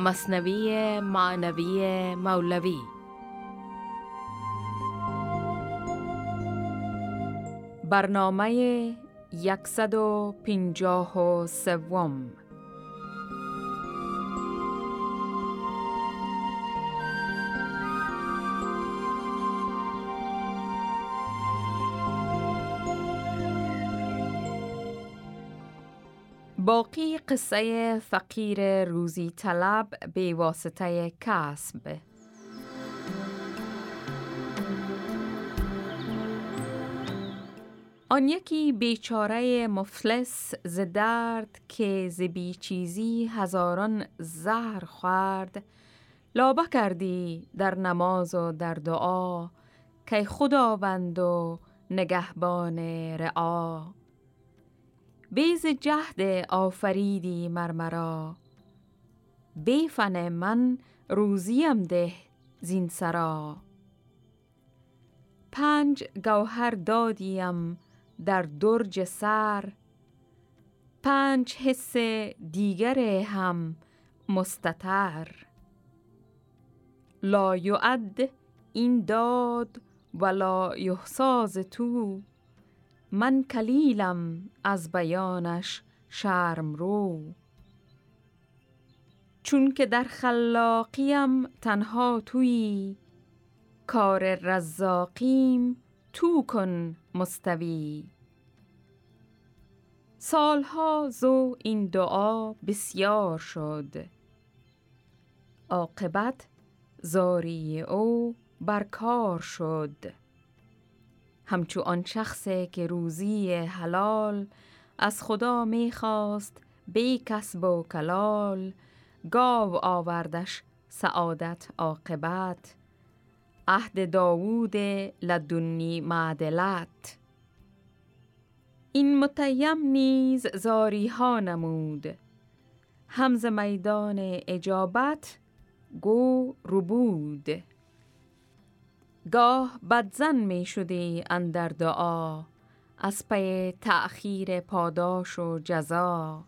مصنوی معنوی مولوی. برنامه یکصد و پینجاه و سوم. باقی قصه فقیر روزی طلب به واسطه کسب. آن یکی بیچاره مفلس ز درد که ز چیزی هزاران زهر خورد. لابه کردی در نماز و در دعا که خداوند و نگهبان رعا. بیز جهد آفریدی مرمرا بیفن من روزیم ده زین سرا. پنج گوهر دادیم در درج سر. پنج حس دیگر هم مستتر. لا یعد این داد ولا یحساز تو. من کلیلم از بیانش شرم رو چون که در خلاقیم تنها تویی کار رزاقیم تو کن مستوی. سالها زو این دعا بسیار شد. عاقبت زاری او برکار شد. همچو آن شخصه که روزی حلال از خدا می‌خواست بی کسب و کلال گاو آوردش سعادت عاقبت. عهد داوود لدنی معدلت. این متیم نیز زاری ها نمود. همز میدان اجابت گو ربود. گاه بدزن می شدی اندر دعا. از پی تأخیر پاداش و جزا.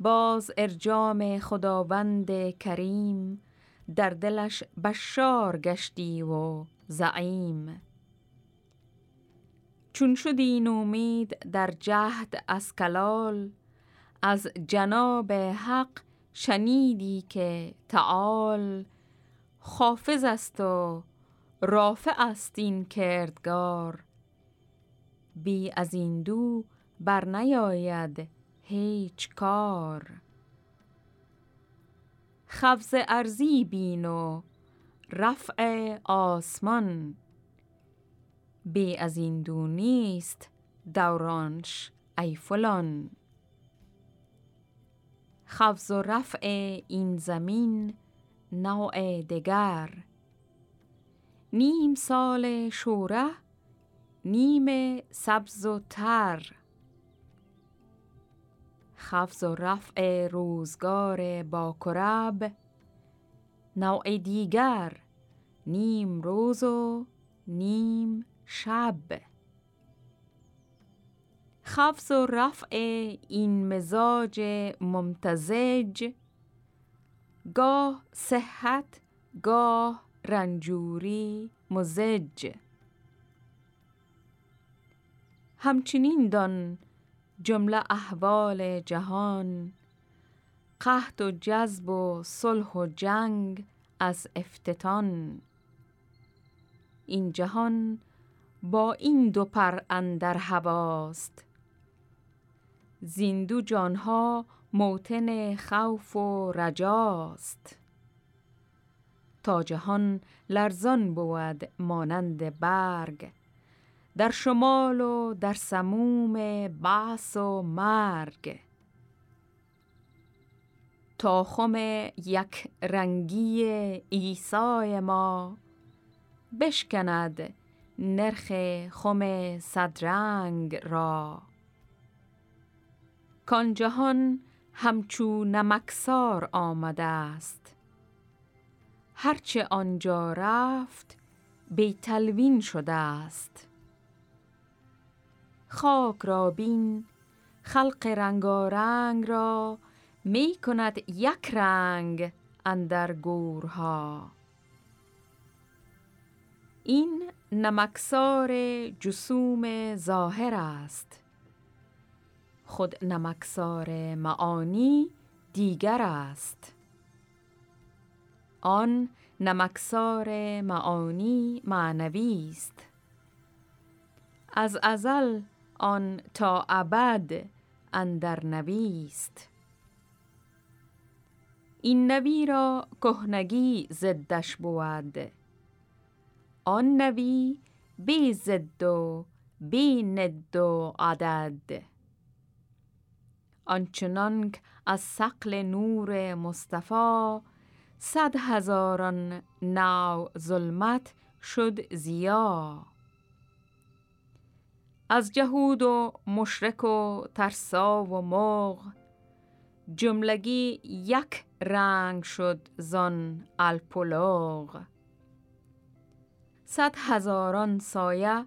باز ارجام خداوند کریم در دلش بشار گشتی و زعیم. چون شدی نومید در جهد از کلال از جناب حق شنیدی که تعال خافز است و رافع است این کردگار. بی از این دو بر نیاید هیچ کار. خفز ارزی بین و رفع آسمان. بی از این دو نیست دورانش ای فلان. خفز و رفع این زمین نوع دگر نیم سال شوره نیم سبز و تر. خفز و رفع روزگار با کرب نوع دیگر نیم روز و نیم شب. خفز و رفع این مزاج ممتزج گاه صحت گاه رنجوری مزج. همچنین دان جمله احوال جهان. قحط و جذب و صلح و جنگ از افتتان. این جهان با این دو پر اندر هواست. زیندو جانها موتن خوف و رجاست. تا جهان لرزان بود مانند برگ. در شمال و در سموم بعث و مرگ. تا خم یک رنگی ایسای ما بشکند نرخ خم صدرنگ را. کان جهان همچو نمکسار آمده است. هرچه آنجا رفت بی تلوین شده است خاک را بین خلق رنگارنگ را می کند یک رنگ اندر گورها. این نمکسار جسوم ظاهر است. خود نمکسار معانی دیگر است. آن نمکسار معانی معنوی است. از ازل آن تا ابد اندر نویست این نوی را کهنگی زدش بود. آن نوی بی زد و بی ند و عدد. آنچنانک از سقل نور مصطفی صد هزاران نو ظلمت شد زیا از جهود و مشرک و ترسا و مغ جملگی یک رنگ شد زان الپلوغ صد هزاران سایه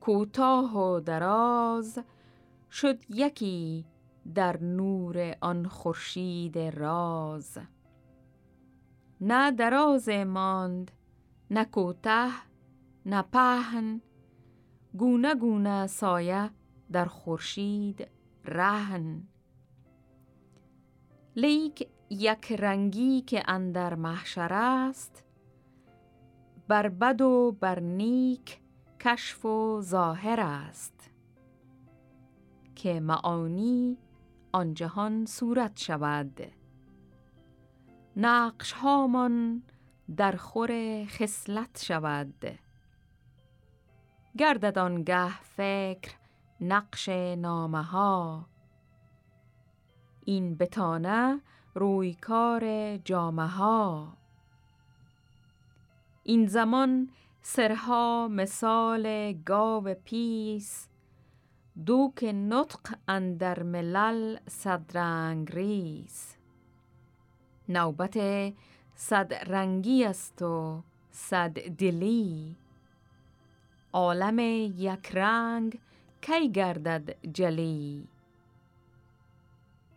کوتاه و دراز شد یکی در نور آن خورشید راز. نه دراز ماند نه کوته نه پهن. گونه گونه سایه در خورشید رهن. لیک یک رنگی که اندر محشر است بر بد و بر نیک کشف و ظاهر است. که معانی آن جهان صورت شود. نقش هامان در خور خصلت شود. گردد آنگه فکر نقش نامه ها این بتانه رویکار جامه ها این زمان سرها مثال گاو پیس دوک نطق اندر ملل صدرنگ ریز نوبت صد رنگی است و صد دلی عالم یک رنگ کی گردد جلی.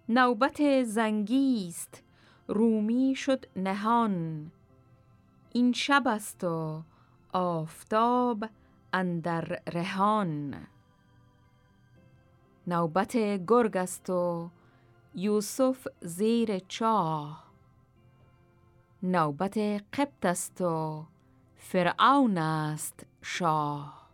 نوبت زنگی است رومی شد نهان. این شب است و آفتاب اندر رهان. نوبت گرگ است و یوسف زیر چاه. نوبت قبط است و فرعون است شاه.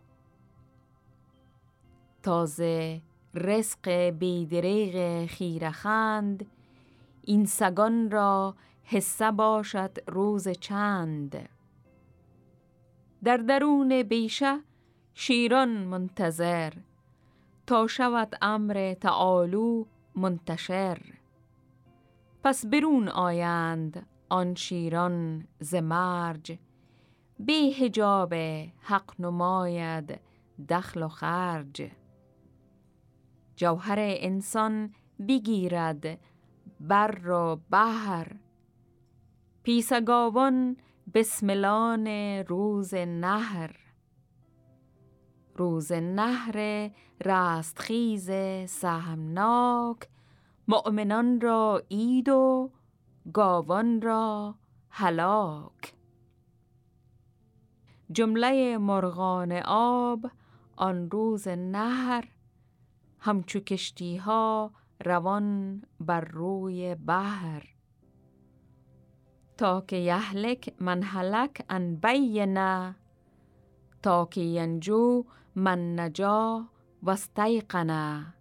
تازه رزق بیدریغ خیرخند این سگان را حصه باشد روز چند. در درون بیشه شیران منتظر تا شود امر تعالو منتشر. پس برون آیند آن شیران ز مرج. بی حجاب حق نماید دخل و خرج. جوهر انسان بگیرد بر و بحر. پیسگاوان بسملان روز نهر. روز نهر رستخیز سهمناک. مؤمنان را اید و گاوان را هلاک. جمله مرغان آب آن روز نهر همچو کشتی ها روان بر روی بحر. تا که یهلک من هلک ان بینه تا که ینجو من نجا و استیقنه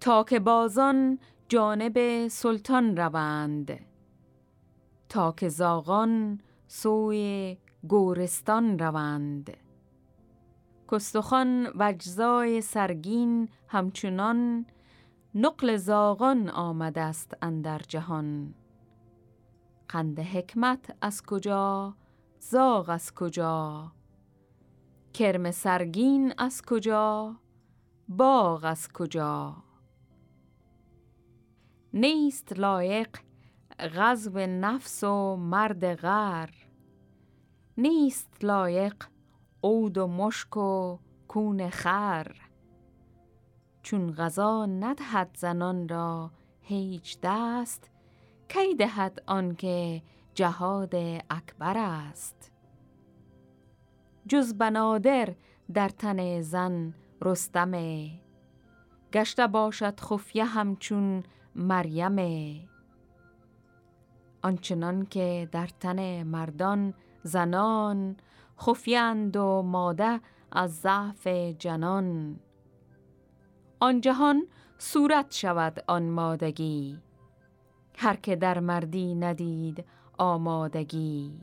تا که بازان جانب سلطان روند. تا که زاغان سوی گورستان روند. کستخان و سرگین همچنان نقل زاغان آمده است اندر جهان. قند حکمت از کجا زاغ از کجا؟ کرم سرگین از کجا باغ از کجا؟ نیست لایق غزو نفس و مرد غر. نیست لایق عود و مشک و کون خر. چون غذا ندهد زنان را هیچ دست کی دهد آنکه جهاد اکبر است؟ جز بنادر در تن زن رستمه. گشته باشد خفیه همچون مریم آنچنان که در تن مردان زنان خفیند و ماده از ضعف جنان. آن جهان صورت شود آن مادگی. هر که در مردی ندید آمادگی.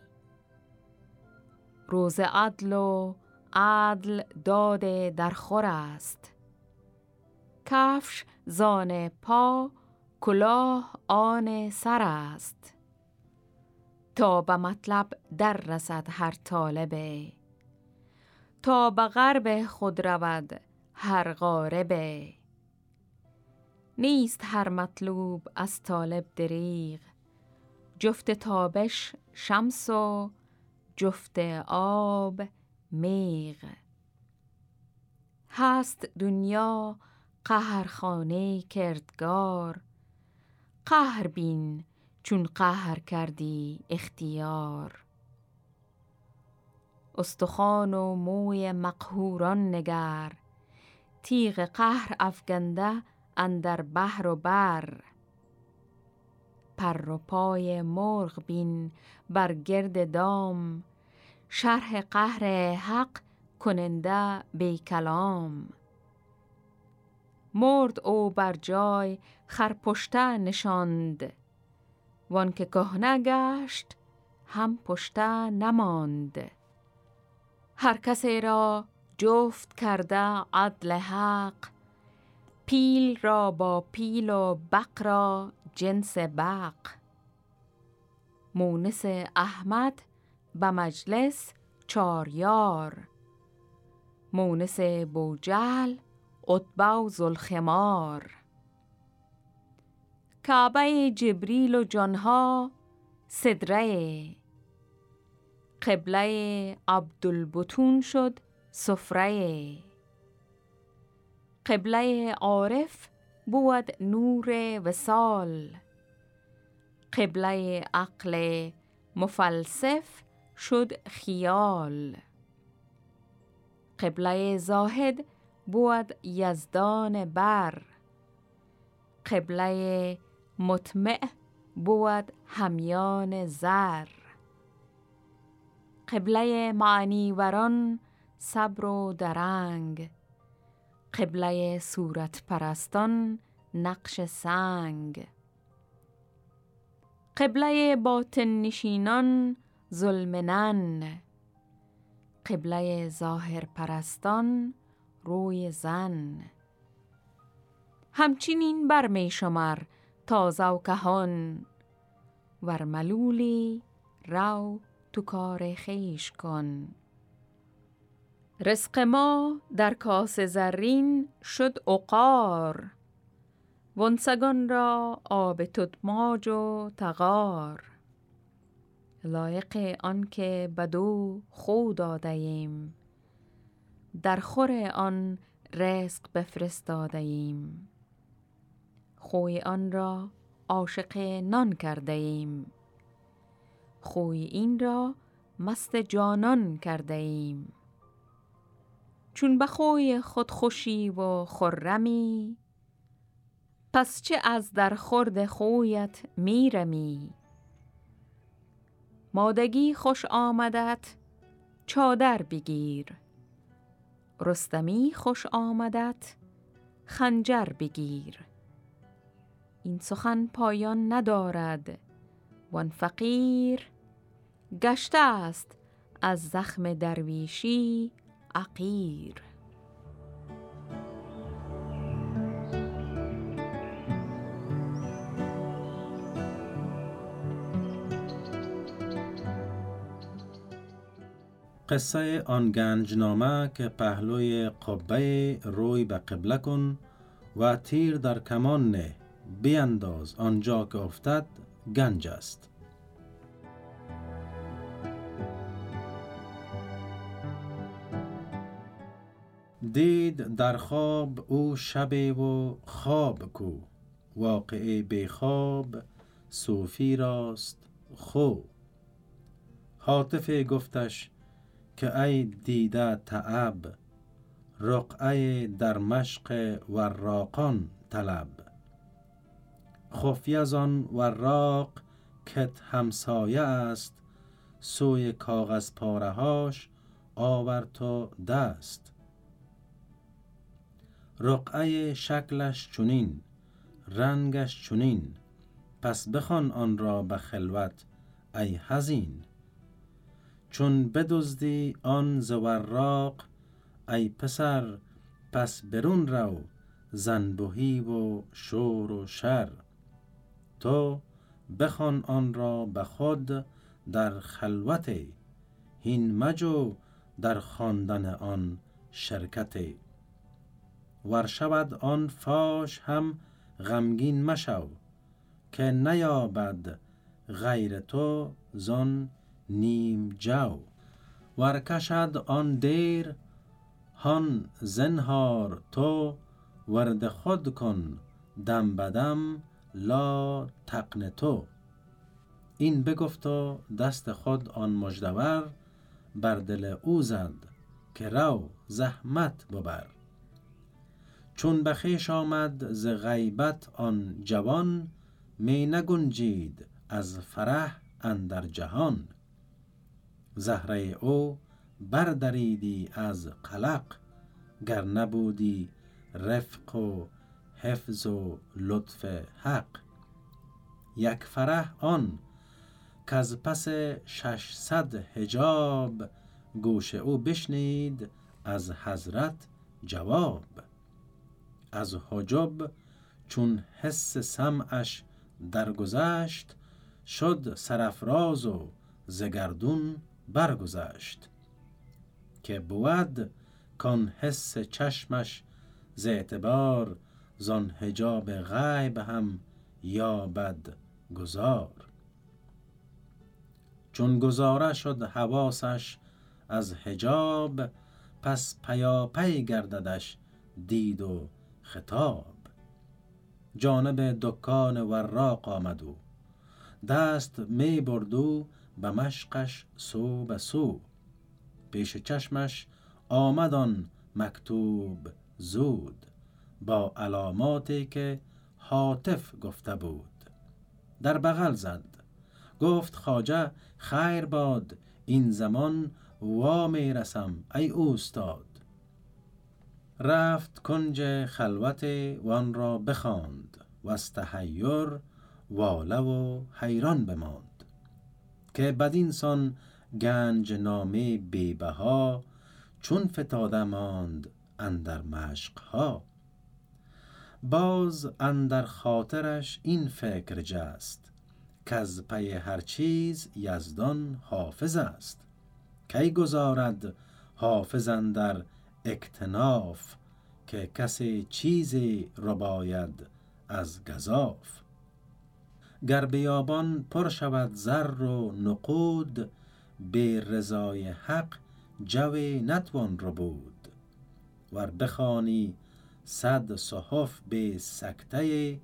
روز عدل و عدل داد در خور است. کفش زان پا کلاه آن سر است. تا به مطلب در رسد هر طالبه تا به غرب خود رود هر غاربه نیست هر مطلوب از طالب دریغ. جفت تابش شمس و جفت آب میغ. هست دنیا قهرخانه کردگار. قهر بین چون قهر کردی اختیار. استخوان و موی مقهوران نگر تیغ قهر افگنده اندر بحر و بر. پر و پای مرغ بین بر گرد دام شرح قهر حق کننده بی کلام مرد او بر جای خرپشته نشاند. وان که کهنه گشت هم پشته نماند. هر کسی را جفت کرده عدل حق پیل را با پیل و بق را جنس بق. مونس احمد به مجلس چاریار. مونس بوجل عطبه و زلخمار کعبه جبریل و جانها صدره. قبله عبدالبتون شد سفره. قبله عارف بود نور وسال قبله عقل مفلسف شد خیال. قبله زاهد بود یزدان بر. قبله مطمع بود همیان زر. قبله معنیوران صبر و درنگ. قبله صورت پرستان نقش سنگ. قبله باطن نشینان ظلمنن قبله ظاهر پرستان روی زن. همچنین بر می شمر تازه و کهان ور ملولی رو تو کار خیش کن. رزق ما در کاس زرین شد اقار ونسگان را آب تدماج و تغار. لایق آنکه بدو خو داده در خور آن رزق بفرستاده ایم خوی آن را عاشق نان کرده ایم خوی این را مست جانان کرده ایم چون به خوی خود خوشی و خرمی پس چه از در خورد خویت میرمی؟ مادگی خوش آمدت چادر بگیر. رستمی خوش آمدت. خنجر بگیر. این سخن پایان ندارد. وان فقیر گشته است از زخم درویشی عقیر. قصه آن گنجنامه که پهلوی قبه روی به قبله کن و تیر در کمان نه بیانداز آنجا که افتد گنج است. دید در خواب او شب و خواب کو واقعه بیخواب صوفی راست خو. حاطف گفتش که ای دیده تعب رقعه در مشق وراقان طلب. خفی از آن وراق کت همسایه است سوی کاغذ پارهاش آور تو دست. رقعه شکلش چونین رنگش چونین پس بخوان آن را به خلوت ای حزین. چون بدزدی آن زوراق ای پسر پس برون رو زنبهی و شور و شر. تو بخوان آن را به خود در خلوت هین مجو در خواندن آن شرکت ور شود آن فاش هم غمگین مشو که نیابد غیر تو زان نیم جو. ور کشد آن دیر هان زنهار تو ورد خود کن دم بدم لا تقن تو. این بگفت و دست خود آن مجدور بر دل او زد که رو زحمت ببر. چون به آمد ز غیبت آن جوان می نگنجید از فرح اندر جهان. زهره او بردریدی از قلق گر نبودی رفق و حفظ و لطف حق. یک فرح آن کز پس ششصد حجاب گوش او بشنید از حضرت جواب. از حجب چون حس سمعش درگذشت شد سرفراز و زگردون برگذشت. که بود کان حس چشمش ز اعتبار زان حجاب غیب هم یابد گذار چون گزاره شد حواسش از حجاب پس پیاپی گرددش دید و خطاب. جانب دکان وراق آمد او دست می بردو به مشقش سو به سو. پیش چشمش آمد آن مکتوب زود. با علاماتی که حاطف گفته بود. در بغل زد. گفت خاجه خیر باد این زمان وا می رسم ای اوستاد. رفت کنج خلوت وان را بخواند. و از تحیر واله و حیران بماند. که بدین سان گنج نامه بیبها چون فتاده ماند اندر مشقها. باز اندر خاطرش این فکر جست کز پی هر چیز یزدان حافظ است. کی گذارد حافظ اندر اکتناف که کسی چیزی رباید از گذاف گر بیابان پر شود زر و نقود به رضای حق جوی نتوان ربود. ور بخوانی صد صحف به سکته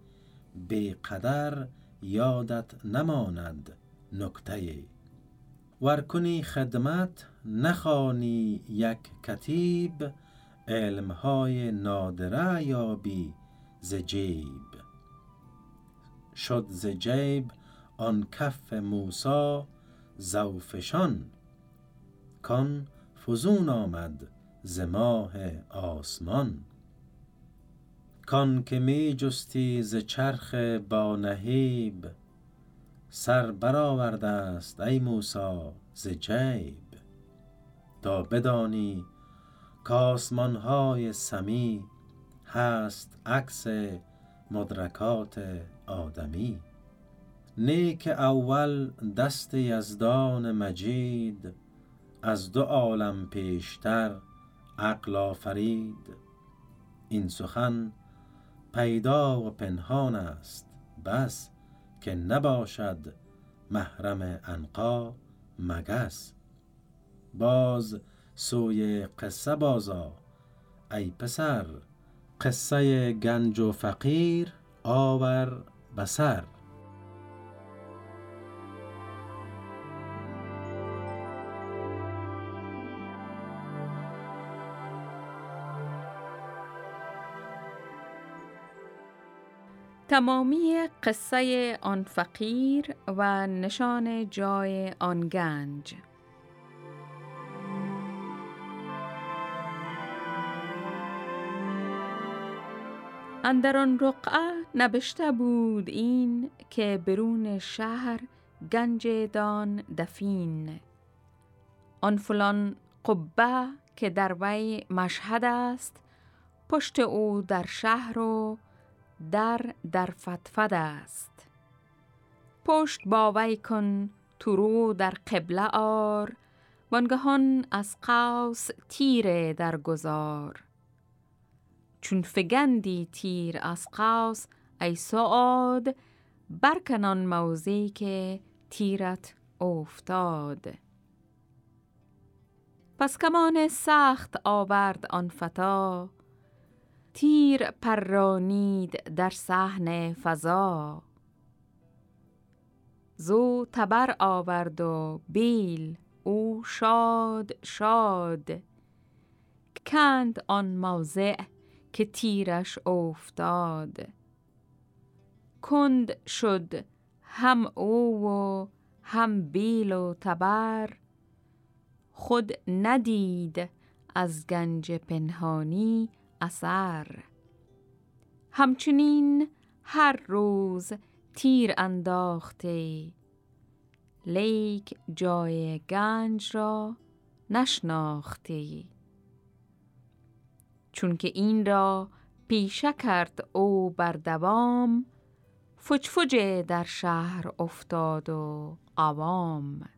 به قدر یادت نماند نکته. ور کنی خدمت نخوانی یک کتیب علمهای نادره یابی ز جیب. شد ز جیب آن کف موسی زوفشان کان فزون آمد ز ماه آسمان. کان که می جستی ز چرخ با نهیب سر برآورده است ای موسی ز جیب. تا بدانی کآسمان های سمی هست عکس مدرکات آدمی نی که اول دست یزدان مجید از دو عالم پیشتر عقل آفرید. این سخن پیدا و پنهان است بس که نباشد محرم عنقا مگس. باز سوی قصه بازآ ای پسر قصه گنج و فقیر آور. بسر تمامی قصه آن فقیر و نشان جای آن گنج. اندر آن رقعه نبشته بود این که برون شهر گنج دان دفین. آن فلان قبه که در وی مشهد است پشت او در شهر و در در فتفد است. پشت با وی کن تو رو در قبله آر وانگهان از قوس تیر در گذار. چون فگندی تیر از قوس ای سعاد برکنان موزی که تیرت افتاد پس کمان سخت آورد آن فتا تیر پرانید در صحن فضا. زو تبر آورد و بیل او شاد شاد. کند آن موضع که تیرش افتاد کند شد هم او و هم بیل و تبر. خود ندید از گنج پنهانی اثر. همچنین هر روز تیر انداخته. لیک جای گنج را نشناخته. چون که این را پیشه کرد او بر دوام فج در شهر افتاد و عوام.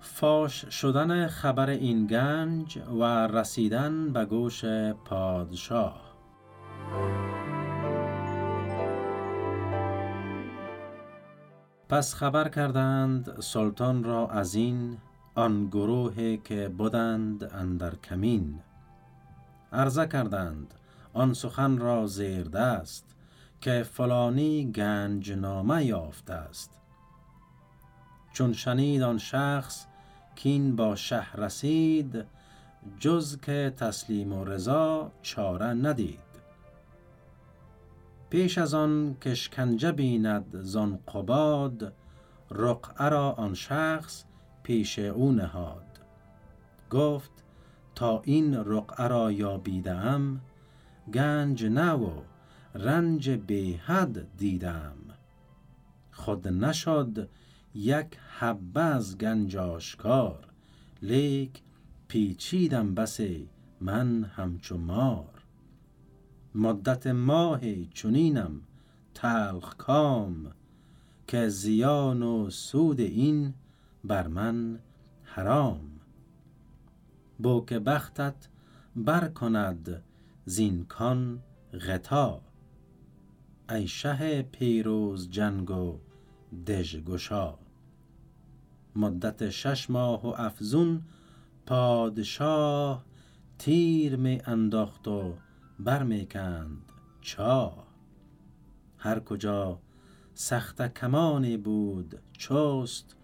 فاش شدن خبر این گنج و رسیدن به گوش پادشاه. پس خبر کردند سلطان را از این آن گروه که بودند اندر کمین. عرضه کردند آن سخن را زیر دست که فلانی گنج نامه یافته است. چون شنید آن شخص کین با شه رسید جز که تسلیم و رضا چاره ندید. پیش از آن کشکنجه بیند زان قباد رقعه را آن شخص پیش او نهاد. گفت تا این رقعه را یابیدم گنج نه و رنج به حد دیدم. خود نشد یک حبه از گنج آشکار لیک پیچیدم بسی من همچو مار. مدت ماه چونینم تلخ کام که زیان و سود این بر من حرام. بو که بختت بر کند زینکان غتا ای شه پیروز جنگ و دژ گشا. مدت شش ماه و افزون پادشاه تیر می انداخت و برمیکند چاه. هر کجا سخت کمانی بود چست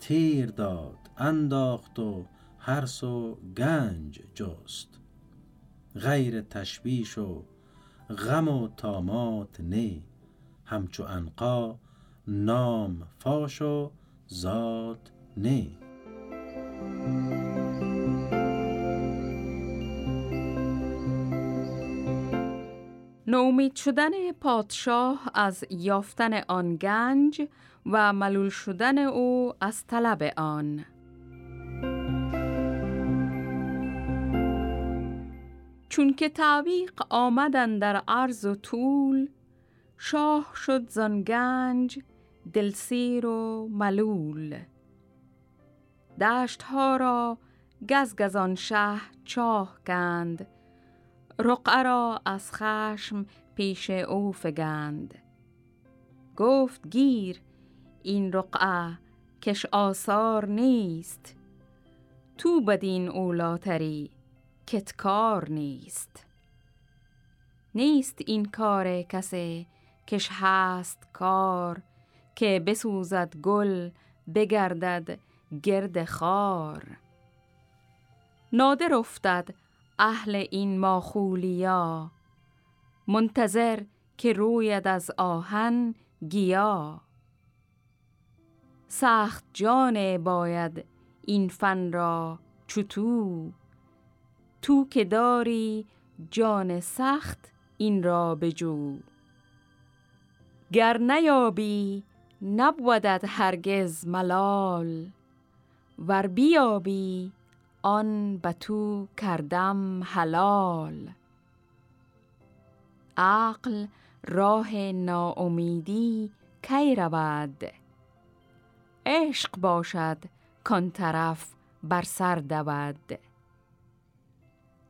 تیر داد انداخت و هر سو گنج جست. غیر تشویش و غم و تامات نی همچو انقا نام فاش و زاد نی. نومید شدن پادشاه از یافتن آن گنج و ملول شدن او از طلب آن. چون که تعویق آمدن در عرض و طول شاه شد زان گنج دلسیر و ملول. دشت ها را گزگزان شه چاه کند رقعه را از خشم پیش او فگند. گفت گیر این رقعه کش آثار نیست. تو بدین اولاتری کت کار نیست. نیست این کار کسی کش هست کار که بسوزد گل بگردد گرد خار. نادر افتد اهل این ماخولیا منتظر که روید از آهن گیا. سخت جان باید این فن را چوتو تو که داری جان سخت این را بجو. گر نیابی نبودد هرگز ملال ور بیابی آن به تو کردم حلال. عقل راه ناامیدی کی رود؟ عشق باشد کان طرف بر سر دود.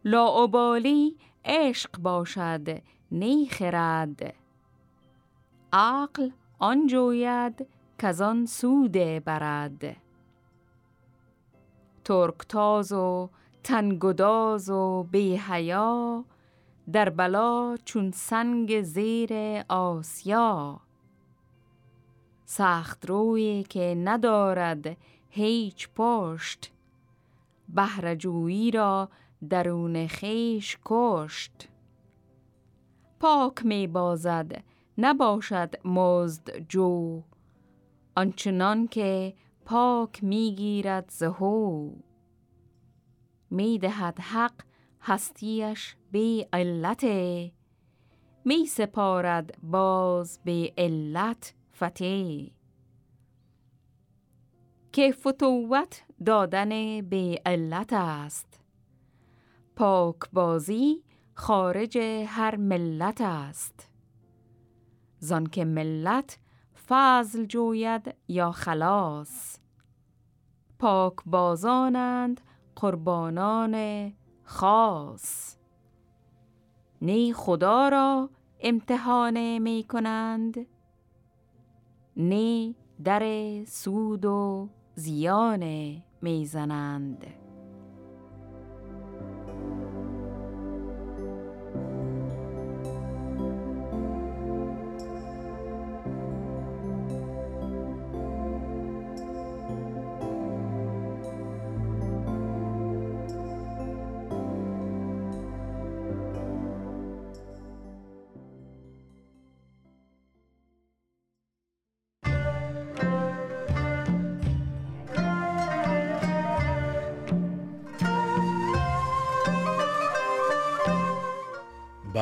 لاعبالی عشق باشد نی خرد. عقل آن جوید کزان سود برد. ترکتاز و تنگداز و بیهیا در بلا چون سنگ زیر آسیا. سخت روی که ندارد هیچ پشت بهرجویی را درون خیش کشت. پاک می بازد نباشد مزد جو آنچنان که پاک می‌گیرد زهو. می‌دهد حق هستیش به علت. می سپارد باز به علت فته که فتوت دادن به علت است. پاک بازی خارج هر ملت است. زان که ملت فضل جوید یا خلاص. پاک بازانند قربانان خاص. نی خدا را امتحان می کنند نی در سود و زیان می زنند.